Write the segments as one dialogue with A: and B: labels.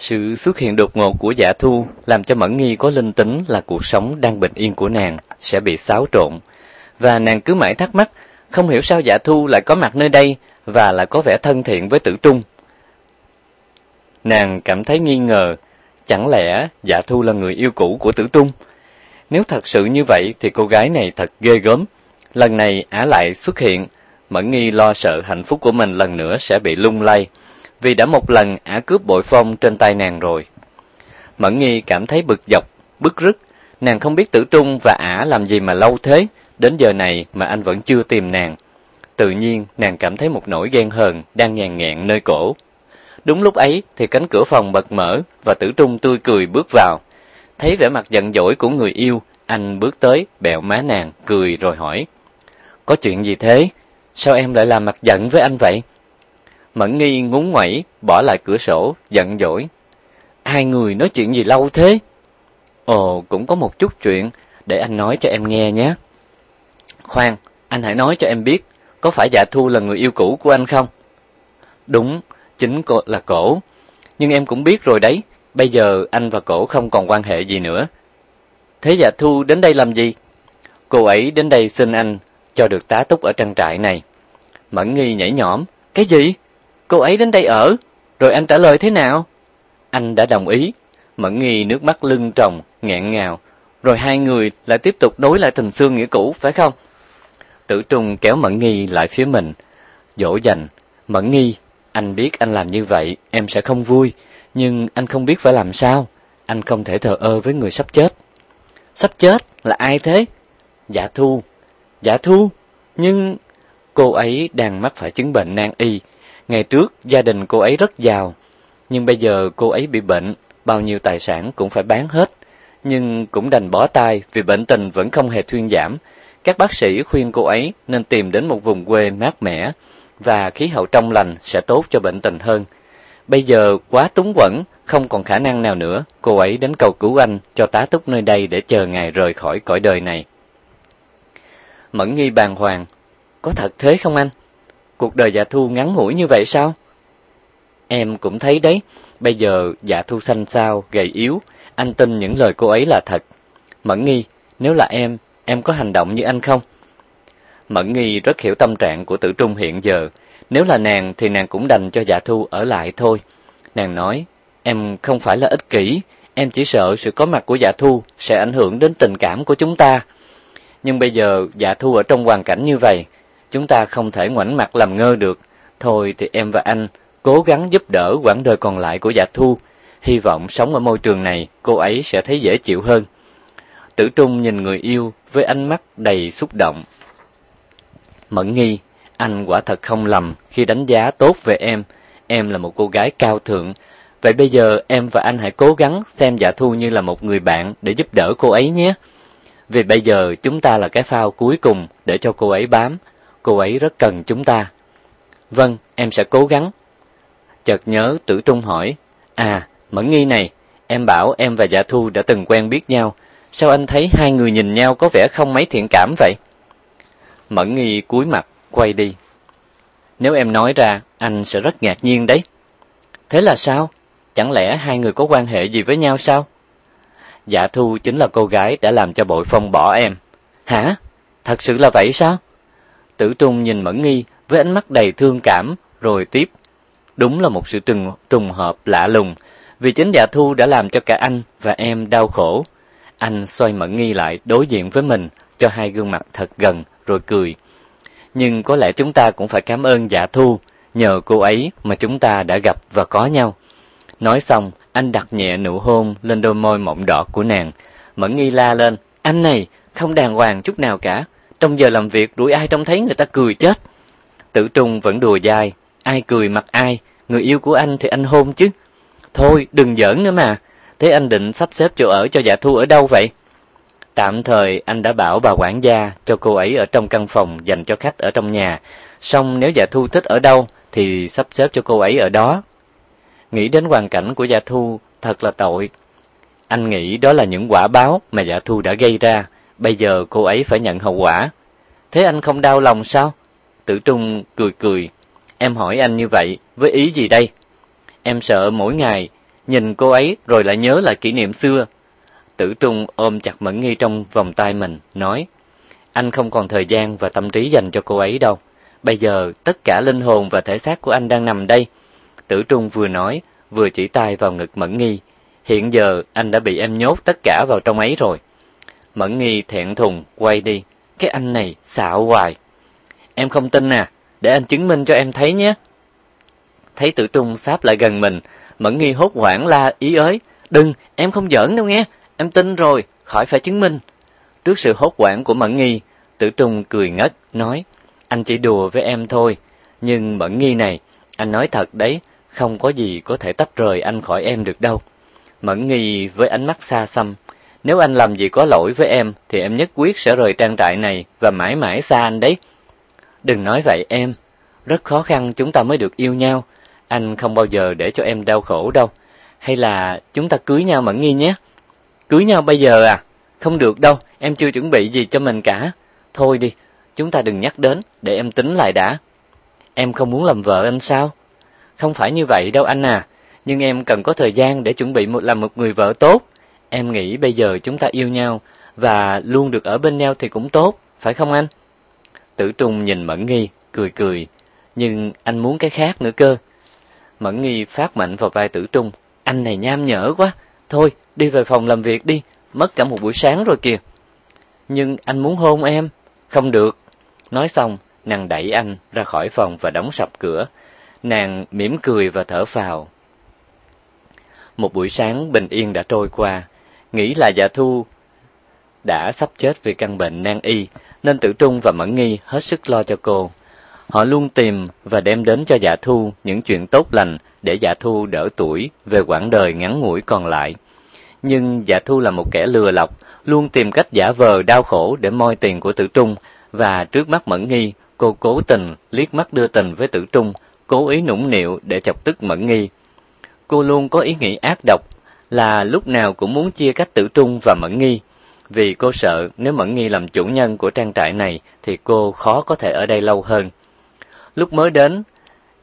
A: Sự xuất hiện đột ngột của giả thu làm cho Mẫn Nghi có linh tính là cuộc sống đang bình yên của nàng sẽ bị xáo trộn. Và nàng cứ mãi thắc mắc, không hiểu sao giả thu lại có mặt nơi đây và lại có vẻ thân thiện với tử trung. Nàng cảm thấy nghi ngờ, chẳng lẽ giả thu là người yêu cũ của tử trung? Nếu thật sự như vậy thì cô gái này thật ghê gớm. Lần này ả lại xuất hiện, Mẫn Nghi lo sợ hạnh phúc của mình lần nữa sẽ bị lung lay vì đã một lần ả cướp bội phong trên tay nàng rồi. Mẫn Nghi cảm thấy bực dọc, bức rứt, nàng không biết Tử Trung và ả làm gì mà lâu thế, đến giờ này mà anh vẫn chưa tìm nàng. Tự nhiên, nàng cảm thấy một nỗi ghen hờn đang nhàn nhẹn nơi cổ. Đúng lúc ấy thì cánh cửa phòng bật mở và Tử Trung tươi cười bước vào. Thấy vẻ mặt giận dỗi của người yêu, anh bước tới, bẹo má nàng, cười rồi hỏi. Có chuyện gì thế? Sao em lại làm mặt giận với anh vậy? Mẫn nghi ngúng ngoẩy, bỏ lại cửa sổ, giận dỗi. Hai người nói chuyện gì lâu thế? Ồ, cũng có một chút chuyện, để anh nói cho em nghe nhé. Khoan, anh hãy nói cho em biết, có phải Dạ Thu là người yêu cũ của anh không? Đúng, chính cô là cổ. Nhưng em cũng biết rồi đấy, bây giờ anh và cổ không còn quan hệ gì nữa. Thế Dạ Thu đến đây làm gì? Cô ấy đến đây xin anh cho được tá túc ở trang trại này. Mẫn Nghi nhảy nhõm, cái gì? cô ấy đến đây ở, rồi anh trả lời thế nào? Anh đã đồng ý. Mẫn nghi nước mắt lưng tròng, nghẹn ngào. Rồi hai người lại tiếp tục đối lại tình xương nghĩa cũ, phải không? Tử trùng kéo mẫn nghi lại phía mình. Dỗ dành, mẫn nghi, anh biết anh làm như vậy, em sẽ không vui. Nhưng anh không biết phải làm sao. Anh không thể thờ ơ với người sắp chết. Sắp chết? Là ai thế? Dạ thu. Dạ thu? Nhưng cô ấy đang mắc phải chứng bệnh nan y. Ngày trước gia đình cô ấy rất giàu, nhưng bây giờ cô ấy bị bệnh, bao nhiêu tài sản cũng phải bán hết, nhưng cũng đành bỏ tay vì bệnh tình vẫn không hề thuyên giảm. Các bác sĩ khuyên cô ấy nên tìm đến một vùng quê mát mẻ và khí hậu trong lành sẽ tốt cho bệnh tình hơn. Bây giờ quá túng quẫn, không còn khả năng nào nữa, cô ấy đến cầu cứu anh cho tá túc nơi đây để chờ ngày rời khỏi cõi đời này. Mẫn Nghi bàng hoàng, có thật thế không anh? cuộc đời dạ thu ngắn ngủi như vậy sao? Em cũng thấy đấy, bây giờ dạ thu xanh xao, gầy yếu, anh tin những lời cô ấy là thật. Mẫn nghi, nếu là em, em có hành động như anh không? Mẫn nghi rất hiểu tâm trạng của tử trung hiện giờ, nếu là nàng thì nàng cũng đành cho dạ thu ở lại thôi. Nàng nói, em không phải là ích kỷ, em chỉ sợ sự có mặt của dạ thu sẽ ảnh hưởng đến tình cảm của chúng ta. Nhưng bây giờ dạ thu ở trong hoàn cảnh như vậy, Chúng ta không thể ngoảnh mặt làm ngơ được. Thôi thì em và anh cố gắng giúp đỡ quãng đời còn lại của Dạ Thu. Hy vọng sống ở môi trường này, cô ấy sẽ thấy dễ chịu hơn. Tử Trung nhìn người yêu với ánh mắt đầy xúc động. Mẫn nghi, anh quả thật không lầm khi đánh giá tốt về em. Em là một cô gái cao thượng. Vậy bây giờ em và anh hãy cố gắng xem Dạ Thu như là một người bạn để giúp đỡ cô ấy nhé. Vì bây giờ chúng ta là cái phao cuối cùng để cho cô ấy bám cô ấy rất cần chúng ta. Vâng, em sẽ cố gắng. Chợt nhớ Tử Trung hỏi, "À, Mẫn Nghi này, em bảo em và Dạ Thu đã từng quen biết nhau, sao anh thấy hai người nhìn nhau có vẻ không mấy thiện cảm vậy?" Mẫn Nghi cúi mặt quay đi. Nếu em nói ra, anh sẽ rất ngạc nhiên đấy. Thế là sao? Chẳng lẽ hai người có quan hệ gì với nhau sao? Dạ Thu chính là cô gái đã làm cho Bội Phong bỏ em. Hả? Thật sự là vậy sao? Tử Trung nhìn Mẫn Nghi với ánh mắt đầy thương cảm rồi tiếp, đúng là một sự trùng trùng hợp lạ lùng, vì chính Dạ Thu đã làm cho cả anh và em đau khổ. Anh xoay Mẫn Nghi lại đối diện với mình, cho hai gương mặt thật gần rồi cười. Nhưng có lẽ chúng ta cũng phải cảm ơn Dạ Thu, nhờ cô ấy mà chúng ta đã gặp và có nhau. Nói xong, anh đặt nhẹ nụ hôn lên đôi môi mọng đỏ của nàng. Mẫn Nghi la lên, anh này, không đàng hoàng chút nào cả trong giờ làm việc đuổi ai trông thấy người ta cười chết. Tử Trung vẫn đùa dài, ai cười mặt ai, người yêu của anh thì anh hôn chứ. Thôi, đừng giỡn nữa mà, thế anh định sắp xếp chỗ ở cho dạ thu ở đâu vậy? Tạm thời anh đã bảo bà quản gia cho cô ấy ở trong căn phòng dành cho khách ở trong nhà, xong nếu dạ thu thích ở đâu thì sắp xếp cho cô ấy ở đó. Nghĩ đến hoàn cảnh của dạ thu thật là tội. Anh nghĩ đó là những quả báo mà dạ thu đã gây ra bây giờ cô ấy phải nhận hậu quả. Thế anh không đau lòng sao? Tử Trung cười cười, em hỏi anh như vậy với ý gì đây? Em sợ mỗi ngày nhìn cô ấy rồi lại nhớ lại kỷ niệm xưa. Tử Trung ôm chặt Mẫn Nghi trong vòng tay mình, nói: "Anh không còn thời gian và tâm trí dành cho cô ấy đâu. Bây giờ tất cả linh hồn và thể xác của anh đang nằm đây." Tử Trung vừa nói, vừa chỉ tay vào ngực Mẫn Nghi. "Hiện giờ anh đã bị em nhốt tất cả vào trong ấy rồi." Mẫn nghi thẹn thùng quay đi. Cái anh này xạo hoài. Em không tin nè, để anh chứng minh cho em thấy nhé. Thấy Tử Trung sáp lại gần mình, Mẫn nghi hốt hoảng la ý ới. Đừng, em không giỡn đâu nghe, em tin rồi, khỏi phải chứng minh. Trước sự hốt hoảng của Mẫn nghi, Tử Trung cười ngất, nói, anh chỉ đùa với em thôi. Nhưng Mẫn nghi này, anh nói thật đấy, không có gì có thể tách rời anh khỏi em được đâu. Mẫn nghi với ánh mắt xa xăm, nếu anh làm gì có lỗi với em thì em nhất quyết sẽ rời trang trại này và mãi mãi xa anh đấy. Đừng nói vậy em, rất khó khăn chúng ta mới được yêu nhau, anh không bao giờ để cho em đau khổ đâu. Hay là chúng ta cưới nhau Mẫn Nghi nhé. Cưới nhau bây giờ à? Không được đâu, em chưa chuẩn bị gì cho mình cả. Thôi đi, chúng ta đừng nhắc đến, để em tính lại đã. Em không muốn làm vợ anh sao? Không phải như vậy đâu anh à, nhưng em cần có thời gian để chuẩn bị một làm một người vợ tốt. Em nghĩ bây giờ chúng ta yêu nhau và luôn được ở bên nhau thì cũng tốt, phải không anh? Tử Trung nhìn Mẫn Nghi, cười cười, nhưng anh muốn cái khác nữa cơ. Mẫn Nghi phát mạnh vào vai Tử Trung, anh này nham nhở quá, thôi đi về phòng làm việc đi, mất cả một buổi sáng rồi kìa. Nhưng anh muốn hôn em, không được. Nói xong, nàng đẩy anh ra khỏi phòng và đóng sập cửa. Nàng mỉm cười và thở phào. Một buổi sáng bình yên đã trôi qua, nghĩ là Dạ Thu đã sắp chết vì căn bệnh nan y, nên Tử Trung và Mẫn Nghi hết sức lo cho cô. Họ luôn tìm và đem đến cho Dạ Thu những chuyện tốt lành để Dạ Thu đỡ tuổi về quãng đời ngắn ngủi còn lại. Nhưng Dạ Thu là một kẻ lừa lọc, luôn tìm cách giả vờ đau khổ để moi tiền của Tử Trung và trước mắt Mẫn Nghi, cô cố tình liếc mắt đưa tình với Tử Trung, cố ý nũng nịu để chọc tức Mẫn Nghi. Cô luôn có ý nghĩ ác độc là lúc nào cũng muốn chia cách Tử Trung và Mẫn Nghi, vì cô sợ nếu Mẫn Nghi làm chủ nhân của trang trại này thì cô khó có thể ở đây lâu hơn. Lúc mới đến,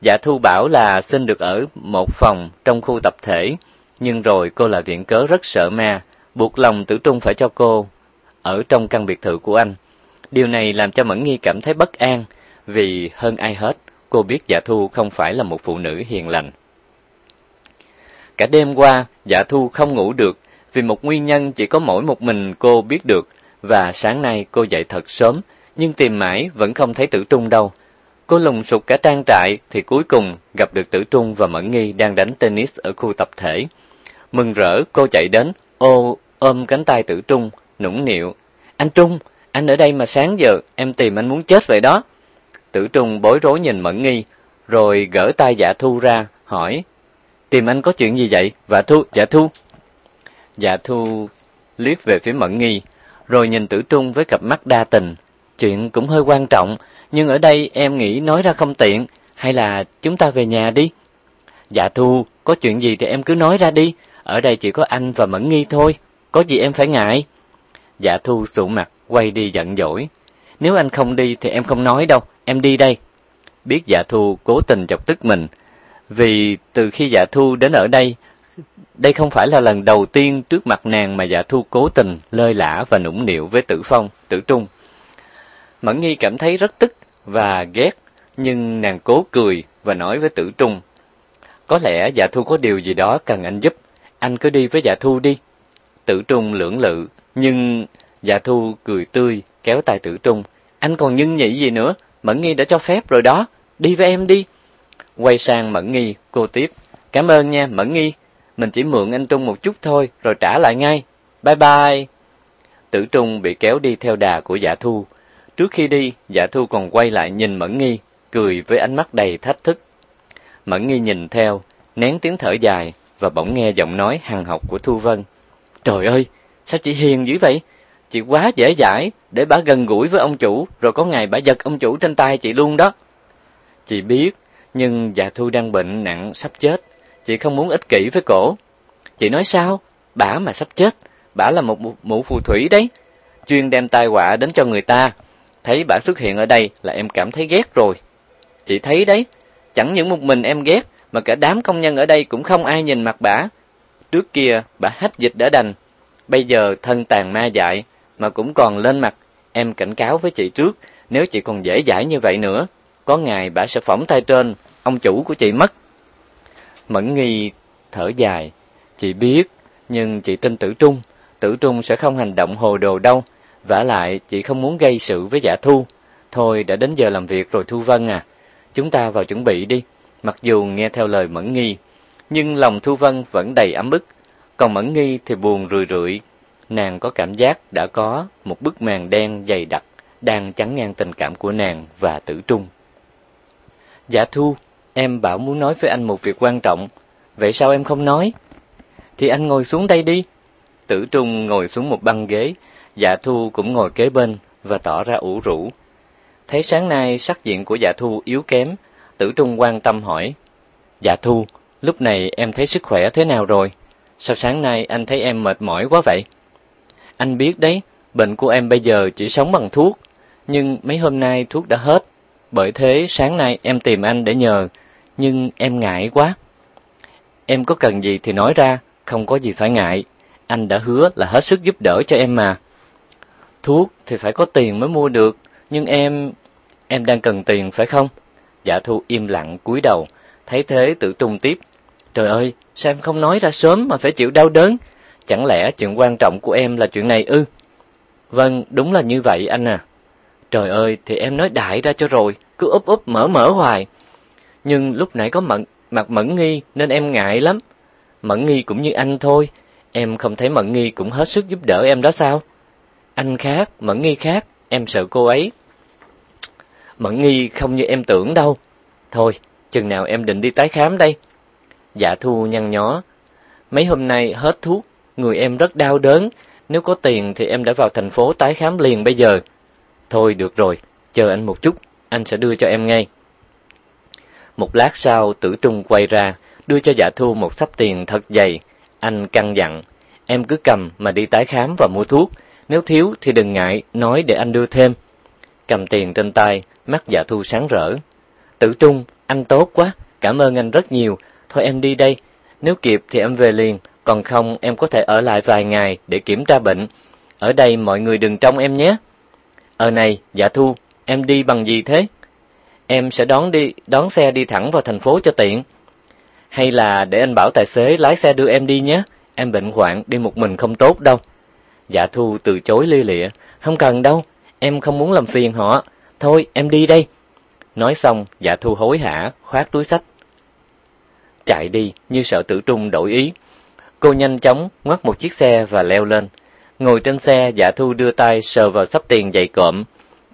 A: Dạ Thu bảo là xin được ở một phòng trong khu tập thể, nhưng rồi cô lại viện cớ rất sợ ma, buộc lòng Tử Trung phải cho cô ở trong căn biệt thự của anh. Điều này làm cho Mẫn Nghi cảm thấy bất an, vì hơn ai hết, cô biết Dạ Thu không phải là một phụ nữ hiền lành. Cả đêm qua, Dạ Thu không ngủ được, vì một nguyên nhân chỉ có mỗi một mình cô biết được, và sáng nay cô dậy thật sớm, nhưng tìm mãi vẫn không thấy Tử Trung đâu. Cô lùng sục cả trang trại thì cuối cùng gặp được Tử Trung và Mẫn Nghi đang đánh tennis ở khu tập thể. Mừng rỡ, cô chạy đến, ô ôm cánh tay Tử Trung, nũng nịu, "Anh Trung, anh ở đây mà sáng giờ em tìm anh muốn chết vậy đó." Tử Trung bối rối nhìn Mẫn Nghi, rồi gỡ tay Dạ Thu ra, hỏi: tìm anh có chuyện gì vậy? Dạ Thu, dạ Thu. Dạ Thu liếc về phía Mẫn Nghi, rồi nhìn Tử Trung với cặp mắt đa tình. Chuyện cũng hơi quan trọng, nhưng ở đây em nghĩ nói ra không tiện, hay là chúng ta về nhà đi? Dạ Thu, có chuyện gì thì em cứ nói ra đi, ở đây chỉ có anh và Mẫn Nghi thôi, có gì em phải ngại. Dạ Thu sụ mặt, quay đi giận dỗi. Nếu anh không đi thì em không nói đâu, em đi đây. Biết dạ Thu cố tình chọc tức mình, vì từ khi Dạ Thu đến ở đây, đây không phải là lần đầu tiên trước mặt nàng mà Dạ Thu cố tình lơi lả và nũng nịu với Tử Phong, Tử Trung. Mẫn Nghi cảm thấy rất tức và ghét, nhưng nàng cố cười và nói với Tử Trung, có lẽ Dạ Thu có điều gì đó cần anh giúp, anh cứ đi với Dạ Thu đi. Tử Trung lưỡng lự, nhưng Dạ Thu cười tươi kéo tay Tử Trung, anh còn nhân nhị gì nữa, Mẫn Nghi đã cho phép rồi đó, đi với em đi quay sang Mẫn Nghi, cô tiếp. Cảm ơn nha, Mẫn Nghi. Mình chỉ mượn anh Trung một chút thôi, rồi trả lại ngay. Bye bye. Tử Trung bị kéo đi theo đà của Dạ Thu. Trước khi đi, Dạ Thu còn quay lại nhìn Mẫn Nghi, cười với ánh mắt đầy thách thức. Mẫn Nghi nhìn theo, nén tiếng thở dài và bỗng nghe giọng nói hằng học của Thu Vân. Trời ơi, sao chị hiền dữ vậy? Chị quá dễ dãi để bà gần gũi với ông chủ, rồi có ngày bà giật ông chủ trên tay chị luôn đó. Chị biết, nhưng dạ thu đang bệnh nặng sắp chết, chị không muốn ích kỷ với cổ. Chị nói sao? Bả mà sắp chết, bả là một mụ phù thủy đấy, chuyên đem tai họa đến cho người ta. Thấy bả xuất hiện ở đây là em cảm thấy ghét rồi. Chị thấy đấy, chẳng những một mình em ghét mà cả đám công nhân ở đây cũng không ai nhìn mặt bả. Trước kia bả hết dịch đã đành, bây giờ thân tàn ma dại mà cũng còn lên mặt. Em cảnh cáo với chị trước, nếu chị còn dễ dãi như vậy nữa, có ngày bả sẽ phỏng tay trên ông chủ của chị mất. Mẫn nghi thở dài, chị biết, nhưng chị tin Tử Trung, Tử Trung sẽ không hành động hồ đồ đâu, vả lại chị không muốn gây sự với Dạ Thu. Thôi đã đến giờ làm việc rồi Thu Vân à, chúng ta vào chuẩn bị đi. Mặc dù nghe theo lời Mẫn Nghi, nhưng lòng Thu Vân vẫn đầy ấm ức, còn Mẫn Nghi thì buồn rười rượi. Nàng có cảm giác đã có một bức màn đen dày đặc đang chắn ngang tình cảm của nàng và Tử Trung. Dạ Thu, Em bảo muốn nói với anh một việc quan trọng, vậy sao em không nói? Thì anh ngồi xuống đây đi. Tử Trung ngồi xuống một băng ghế, Dạ Thu cũng ngồi kế bên và tỏ ra ủ rũ. Thấy sáng nay sắc diện của Dạ Thu yếu kém, Tử Trung quan tâm hỏi. Dạ Thu, lúc này em thấy sức khỏe thế nào rồi? Sao sáng nay anh thấy em mệt mỏi quá vậy? Anh biết đấy, bệnh của em bây giờ chỉ sống bằng thuốc, nhưng mấy hôm nay thuốc đã hết. Bởi thế sáng nay em tìm anh để nhờ, nhưng em ngại quá. Em có cần gì thì nói ra, không có gì phải ngại. Anh đã hứa là hết sức giúp đỡ cho em mà. Thuốc thì phải có tiền mới mua được, nhưng em... Em đang cần tiền phải không? Dạ Thu im lặng cúi đầu, thấy thế tự tung tiếp. Trời ơi, sao em không nói ra sớm mà phải chịu đau đớn? Chẳng lẽ chuyện quan trọng của em là chuyện này ư? Vâng, đúng là như vậy anh à. Trời ơi, thì em nói đại ra cho rồi, cứ úp úp mở mở hoài nhưng lúc nãy có mận, mặt Mẫn Nghi nên em ngại lắm. Mẫn Nghi cũng như anh thôi, em không thấy Mẫn Nghi cũng hết sức giúp đỡ em đó sao? Anh khác, Mẫn Nghi khác, em sợ cô ấy. Mẫn Nghi không như em tưởng đâu. Thôi, chừng nào em định đi tái khám đây? Dạ Thu nhăn nhó. Mấy hôm nay hết thuốc, người em rất đau đớn, nếu có tiền thì em đã vào thành phố tái khám liền bây giờ. Thôi được rồi, chờ anh một chút, anh sẽ đưa cho em ngay. Một lát sau, tử trung quay ra, đưa cho dạ thu một sắp tiền thật dày. Anh căng dặn, em cứ cầm mà đi tái khám và mua thuốc. Nếu thiếu thì đừng ngại, nói để anh đưa thêm. Cầm tiền trên tay, mắt dạ thu sáng rỡ. Tử trung, anh tốt quá, cảm ơn anh rất nhiều. Thôi em đi đây, nếu kịp thì em về liền, còn không em có thể ở lại vài ngày để kiểm tra bệnh. Ở đây mọi người đừng trông em nhé. Ờ này, dạ thu, em đi bằng gì thế? em sẽ đón đi đón xe đi thẳng vào thành phố cho tiện. Hay là để anh bảo tài xế lái xe đưa em đi nhé, em bệnh hoạn đi một mình không tốt đâu. Dạ Thu từ chối lia lịa, không cần đâu, em không muốn làm phiền họ, thôi em đi đây. Nói xong, dạ Thu hối hả khoác túi sách chạy đi như sợ Tử Trung đổi ý. Cô nhanh chóng ngoắt một chiếc xe và leo lên. Ngồi trên xe, Dạ Thu đưa tay sờ vào sắp tiền dày cộm.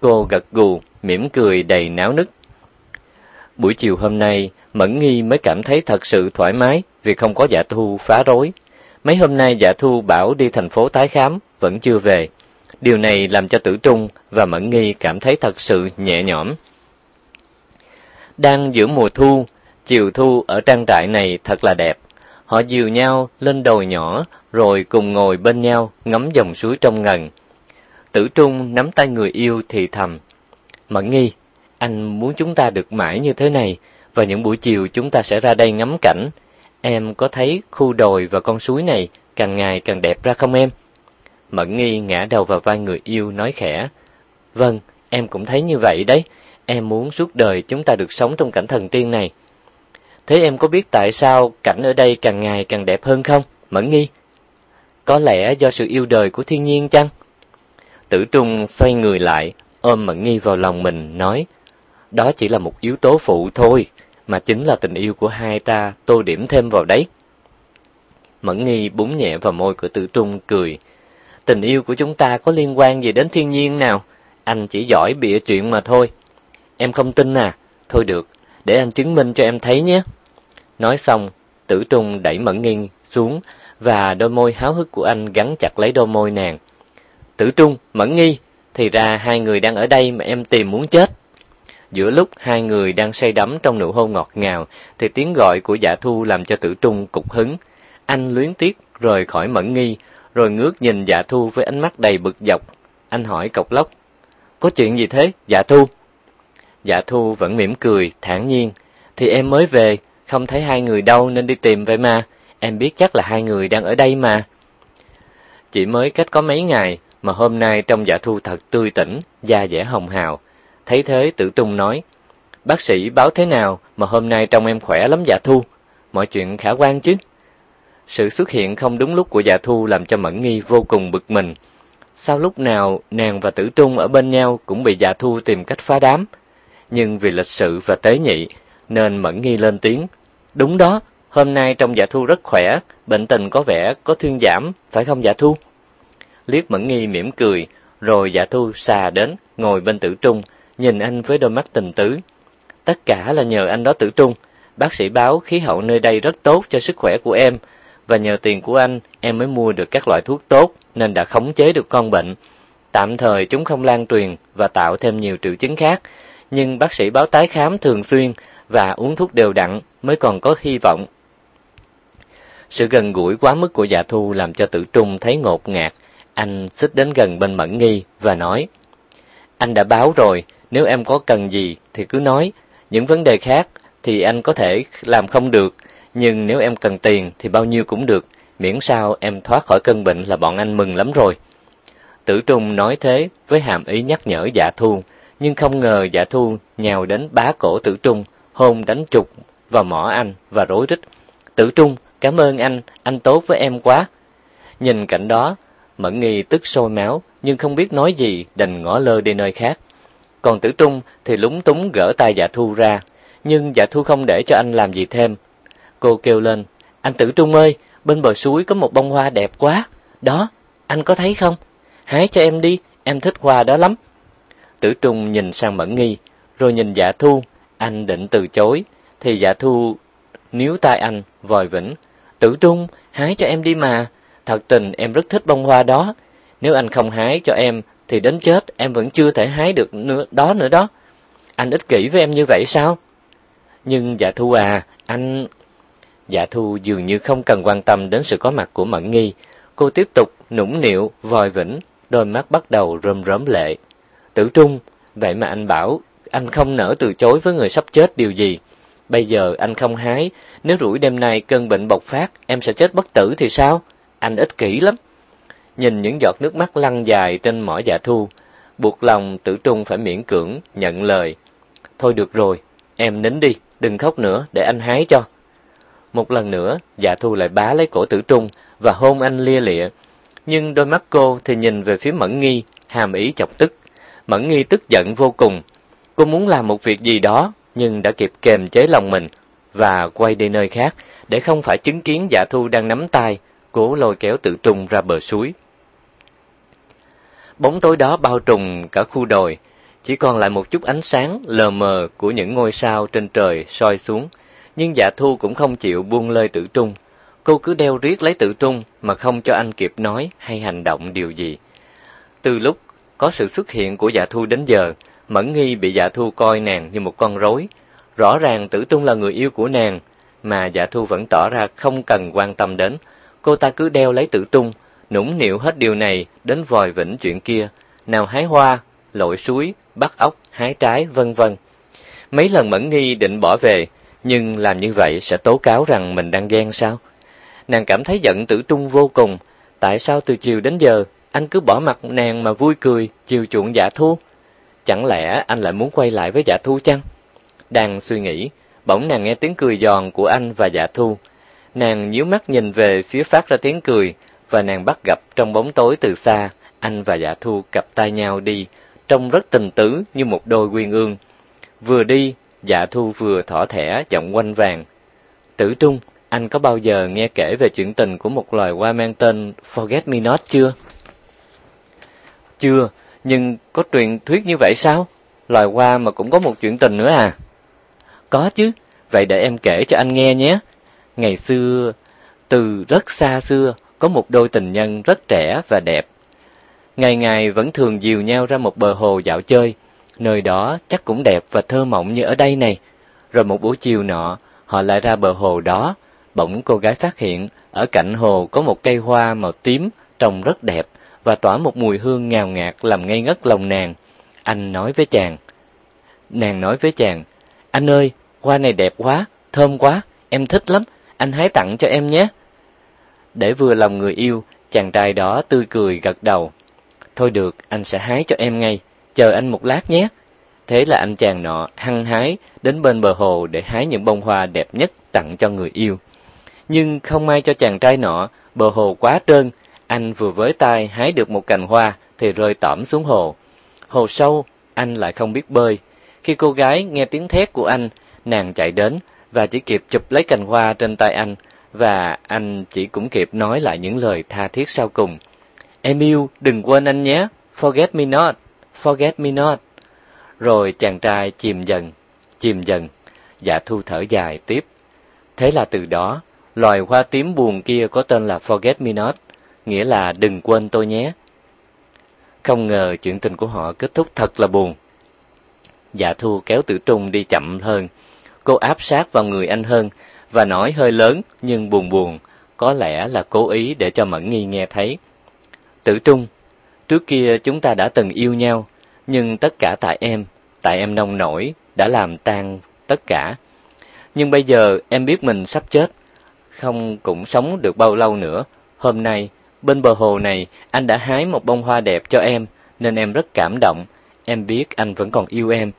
A: Cô gật gù, mỉm cười đầy náo nức. Buổi chiều hôm nay, Mẫn Nghi mới cảm thấy thật sự thoải mái vì không có Dạ Thu phá rối. Mấy hôm nay Dạ Thu bảo đi thành phố tái khám, vẫn chưa về. Điều này làm cho Tử Trung và Mẫn Nghi cảm thấy thật sự nhẹ nhõm. Đang giữa mùa thu, chiều thu ở trang trại này thật là đẹp. Họ dìu nhau lên đồi nhỏ rồi cùng ngồi bên nhau ngắm dòng suối trong ngần. Tử Trung nắm tay người yêu thì thầm. Mẫn Nghi, anh muốn chúng ta được mãi như thế này, và những buổi chiều chúng ta sẽ ra đây ngắm cảnh. Em có thấy khu đồi và con suối này càng ngày càng đẹp ra không em? Mẫn nghi ngã đầu vào vai người yêu nói khẽ. Vâng, em cũng thấy như vậy đấy. Em muốn suốt đời chúng ta được sống trong cảnh thần tiên này. Thế em có biết tại sao cảnh ở đây càng ngày càng đẹp hơn không? Mẫn nghi. Có lẽ do sự yêu đời của thiên nhiên chăng? Tử Trung xoay người lại, ôm Mẫn nghi vào lòng mình, nói. Đó chỉ là một yếu tố phụ thôi, mà chính là tình yêu của hai ta tô điểm thêm vào đấy. Mẫn nghi búng nhẹ vào môi của tử trung cười. Tình yêu của chúng ta có liên quan gì đến thiên nhiên nào? Anh chỉ giỏi bịa chuyện mà thôi. Em không tin à? Thôi được, để anh chứng minh cho em thấy nhé. Nói xong, tử trung đẩy mẫn nghi xuống và đôi môi háo hức của anh gắn chặt lấy đôi môi nàng. Tử trung, mẫn nghi, thì ra hai người đang ở đây mà em tìm muốn chết. Giữa lúc hai người đang say đắm trong nụ hôn ngọt ngào, thì tiếng gọi của Dạ Thu làm cho Tử Trung cục hứng. Anh luyến tiếc rời khỏi mẫn nghi, rồi ngước nhìn Dạ Thu với ánh mắt đầy bực dọc. Anh hỏi cộc lốc, có chuyện gì thế, Dạ Thu? Dạ Thu vẫn mỉm cười, thản nhiên, thì em mới về, không thấy hai người đâu nên đi tìm vậy mà, em biết chắc là hai người đang ở đây mà. Chỉ mới cách có mấy ngày, mà hôm nay trong Dạ Thu thật tươi tỉnh, da dẻ hồng hào, Thấy thế tử trung nói, bác sĩ báo thế nào mà hôm nay trông em khỏe lắm dạ thu, mọi chuyện khả quan chứ. Sự xuất hiện không đúng lúc của dạ thu làm cho Mẫn Nghi vô cùng bực mình. Sao lúc nào nàng và tử trung ở bên nhau cũng bị dạ thu tìm cách phá đám. Nhưng vì lịch sự và tế nhị, nên Mẫn Nghi lên tiếng. Đúng đó, hôm nay trong dạ thu rất khỏe, bệnh tình có vẻ có thuyên giảm, phải không dạ thu? Liếc Mẫn Nghi mỉm cười, rồi dạ thu xà đến, ngồi bên tử trung, nhìn anh với đôi mắt tình tứ. Tất cả là nhờ anh đó tử trung. Bác sĩ báo khí hậu nơi đây rất tốt cho sức khỏe của em, và nhờ tiền của anh em mới mua được các loại thuốc tốt nên đã khống chế được con bệnh. Tạm thời chúng không lan truyền và tạo thêm nhiều triệu chứng khác, nhưng bác sĩ báo tái khám thường xuyên và uống thuốc đều đặn mới còn có hy vọng. Sự gần gũi quá mức của Dạ Thu làm cho Tử Trung thấy ngột ngạt, anh xích đến gần bên Mẫn Nghi và nói: "Anh đã báo rồi, nếu em có cần gì thì cứ nói, những vấn đề khác thì anh có thể làm không được, nhưng nếu em cần tiền thì bao nhiêu cũng được, miễn sao em thoát khỏi cơn bệnh là bọn anh mừng lắm rồi." Tử Trung nói thế với hàm ý nhắc nhở Dạ Thu, nhưng không ngờ Dạ Thu nhào đến bá cổ Tử Trung, hôn đánh trục vào mỏ anh và rối rít: "Tử Trung, cảm ơn anh, anh tốt với em quá." Nhìn cảnh đó, Mẫn Nghi tức sôi máu nhưng không biết nói gì, đành ngỏ lơ đi nơi khác còn Tử Trung thì lúng túng gỡ tay Dạ Thu ra, nhưng Dạ Thu không để cho anh làm gì thêm. Cô kêu lên, "Anh Tử Trung ơi, bên bờ suối có một bông hoa đẹp quá, đó, anh có thấy không? Hái cho em đi, em thích hoa đó lắm." Tử Trung nhìn sang Mẫn Nghi, rồi nhìn Dạ Thu, anh định từ chối thì Dạ Thu níu tay anh vòi vĩnh, "Tử Trung, hái cho em đi mà, thật tình em rất thích bông hoa đó." Nếu anh không hái cho em thì đến chết em vẫn chưa thể hái được nữa, đó nữa đó. Anh ích kỷ với em như vậy sao? Nhưng dạ thu à, anh... Dạ thu dường như không cần quan tâm đến sự có mặt của Mẫn Nghi. Cô tiếp tục nũng nịu, vòi vĩnh, đôi mắt bắt đầu rơm rớm lệ. Tử Trung, vậy mà anh bảo anh không nỡ từ chối với người sắp chết điều gì. Bây giờ anh không hái, nếu rủi đêm nay cơn bệnh bộc phát, em sẽ chết bất tử thì sao? Anh ích kỷ lắm nhìn những giọt nước mắt lăn dài trên mỏ dạ thu, buộc lòng Tử Trung phải miễn cưỡng nhận lời. "Thôi được rồi, em nín đi, đừng khóc nữa để anh hái cho." Một lần nữa, Dạ Thu lại bá lấy cổ Tử Trung và hôn anh lia lịa, nhưng đôi mắt cô thì nhìn về phía Mẫn Nghi, hàm ý chọc tức. Mẫn Nghi tức giận vô cùng, cô muốn làm một việc gì đó nhưng đã kịp kềm chế lòng mình và quay đi nơi khác để không phải chứng kiến Dạ Thu đang nắm tay cố lôi kéo Tử Trung ra bờ suối. Bóng tối đó bao trùm cả khu đồi, chỉ còn lại một chút ánh sáng lờ mờ của những ngôi sao trên trời soi xuống, nhưng Dạ Thu cũng không chịu buông lơi Tử Trung. Cô cứ đeo riết lấy Tử Trung mà không cho anh kịp nói hay hành động điều gì. Từ lúc có sự xuất hiện của Dạ Thu đến giờ, Mẫn Nghi bị Dạ Thu coi nàng như một con rối. Rõ ràng Tử Trung là người yêu của nàng, mà Dạ Thu vẫn tỏ ra không cần quan tâm đến. Cô ta cứ đeo lấy Tử Trung, nũng nịu hết điều này đến vòi vĩnh chuyện kia, nào hái hoa, lội suối, bắt ốc, hái trái, vân vân. Mấy lần Mẫn Nghi định bỏ về, nhưng làm như vậy sẽ tố cáo rằng mình đang ghen sao? Nàng cảm thấy giận Tử Trung vô cùng, tại sao từ chiều đến giờ anh cứ bỏ mặt nàng mà vui cười, chiều chuộng Dạ Thu? Chẳng lẽ anh lại muốn quay lại với Dạ Thu chăng? Đang suy nghĩ, bỗng nàng nghe tiếng cười giòn của anh và Dạ Thu. Nàng nhíu mắt nhìn về phía phát ra tiếng cười, và nàng bắt gặp trong bóng tối từ xa, anh và Dạ Thu cặp tay nhau đi, trông rất tình tứ như một đôi quyên ương. Vừa đi, Dạ Thu vừa thỏ thẻ giọng quanh vàng. Tử Trung, anh có bao giờ nghe kể về chuyện tình của một loài hoa mang tên Forget Me Not chưa? Chưa, nhưng có truyền thuyết như vậy sao? Loài hoa mà cũng có một chuyện tình nữa à? Có chứ, vậy để em kể cho anh nghe nhé. Ngày xưa, từ rất xa xưa, có một đôi tình nhân rất trẻ và đẹp. Ngày ngày vẫn thường dìu nhau ra một bờ hồ dạo chơi, nơi đó chắc cũng đẹp và thơ mộng như ở đây này. Rồi một buổi chiều nọ, họ lại ra bờ hồ đó, bỗng cô gái phát hiện ở cạnh hồ có một cây hoa màu tím trông rất đẹp và tỏa một mùi hương ngào ngạt làm ngây ngất lòng nàng. Anh nói với chàng. Nàng nói với chàng, anh ơi, hoa này đẹp quá, thơm quá, em thích lắm, anh hái tặng cho em nhé. Để vừa lòng người yêu, chàng trai đó tươi cười gật đầu. Thôi được, anh sẽ hái cho em ngay, chờ anh một lát nhé. Thế là anh chàng nọ hăng hái đến bên bờ hồ để hái những bông hoa đẹp nhất tặng cho người yêu. Nhưng không may cho chàng trai nọ, bờ hồ quá trơn, anh vừa với tay hái được một cành hoa thì rơi tỏm xuống hồ. Hồ sâu, anh lại không biết bơi. Khi cô gái nghe tiếng thét của anh, nàng chạy đến và chỉ kịp chụp lấy cành hoa trên tay anh và anh chỉ cũng kịp nói lại những lời tha thiết sau cùng. Em yêu, đừng quên anh nhé. Forget me not, forget me not. Rồi chàng trai chìm dần, chìm dần. và thu thở dài tiếp. Thế là từ đó, loài hoa tím buồn kia có tên là Forget Me Not, nghĩa là đừng quên tôi nhé. Không ngờ chuyện tình của họ kết thúc thật là buồn. Dạ thu kéo tử trung đi chậm hơn. Cô áp sát vào người anh hơn, và nói hơi lớn nhưng buồn buồn, có lẽ là cố ý để cho Mẫn Nghi nghe thấy. Tử Trung, trước kia chúng ta đã từng yêu nhau, nhưng tất cả tại em, tại em nông nổi đã làm tan tất cả. Nhưng bây giờ em biết mình sắp chết, không cũng sống được bao lâu nữa. Hôm nay, bên bờ hồ này, anh đã hái một bông hoa đẹp cho em, nên em rất cảm động. Em biết anh vẫn còn yêu em.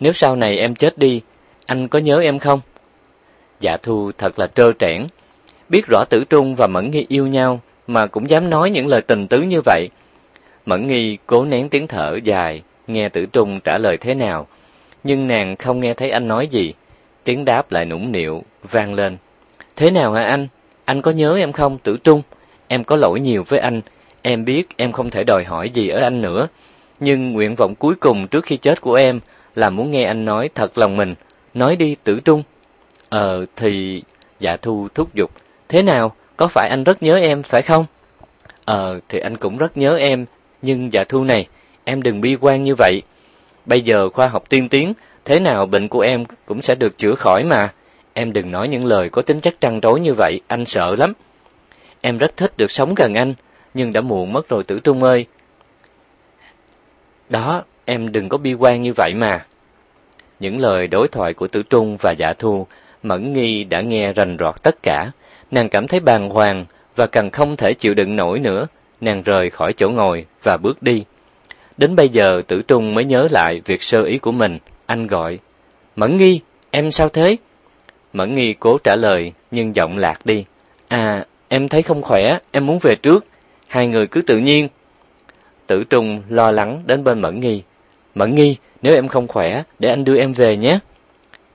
A: Nếu sau này em chết đi, anh có nhớ em không? Dạ Thu thật là trơ trẽn, biết rõ Tử Trung và Mẫn Nghi yêu nhau mà cũng dám nói những lời tình tứ như vậy. Mẫn Nghi cố nén tiếng thở dài, nghe Tử Trung trả lời thế nào, nhưng nàng không nghe thấy anh nói gì, tiếng đáp lại nũng nịu vang lên. "Thế nào hả anh? Anh có nhớ em không, Tử Trung? Em có lỗi nhiều với anh, em biết em không thể đòi hỏi gì ở anh nữa, nhưng nguyện vọng cuối cùng trước khi chết của em là muốn nghe anh nói thật lòng mình. Nói đi, Tử Trung." Ờ thì Dạ Thu, thúc giục, Thế nào? Có phải anh rất nhớ em, phải không? Ờ thì anh cũng rất nhớ em, Nhưng Dạ Thu này, Em đừng bi quan như vậy. Bây giờ khoa học tiên tiến, Thế nào bệnh của em cũng sẽ được chữa khỏi mà. Em đừng nói những lời có tính chất trăng trối như vậy, Anh sợ lắm. Em rất thích được sống gần anh, Nhưng đã muộn mất rồi tử trung ơi. Đó, em đừng có bi quan như vậy mà. Những lời đối thoại của Tử Trung và Dạ Thu Mẫn Nghi đã nghe rành rọt tất cả, nàng cảm thấy bàng hoàng và càng không thể chịu đựng nổi nữa, nàng rời khỏi chỗ ngồi và bước đi. Đến bây giờ Tử Trung mới nhớ lại việc sơ ý của mình, anh gọi, "Mẫn Nghi, em sao thế?" Mẫn Nghi cố trả lời nhưng giọng lạc đi, "À, em thấy không khỏe, em muốn về trước." Hai người cứ tự nhiên. Tử Trung lo lắng đến bên Mẫn Nghi, "Mẫn Nghi, nếu em không khỏe, để anh đưa em về nhé."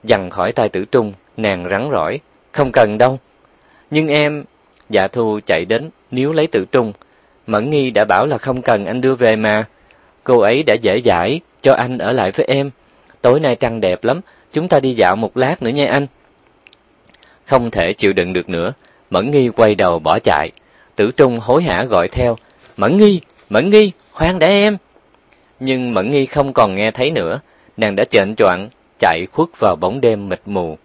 A: Dằn khỏi tai Tử Trung, Nàng rắn rỏi, không cần đâu. Nhưng em, dạ thu chạy đến, níu lấy tự trung. Mẫn nghi đã bảo là không cần anh đưa về mà. Cô ấy đã dễ dãi, cho anh ở lại với em. Tối nay trăng đẹp lắm, chúng ta đi dạo một lát nữa nha anh. Không thể chịu đựng được nữa, Mẫn nghi quay đầu bỏ chạy. Tử Trung hối hả gọi theo, Mẫn nghi, Mẫn nghi, khoan đã em. Nhưng Mẫn nghi không còn nghe thấy nữa, nàng đã chệnh choạng chạy khuất vào bóng đêm mịt mù.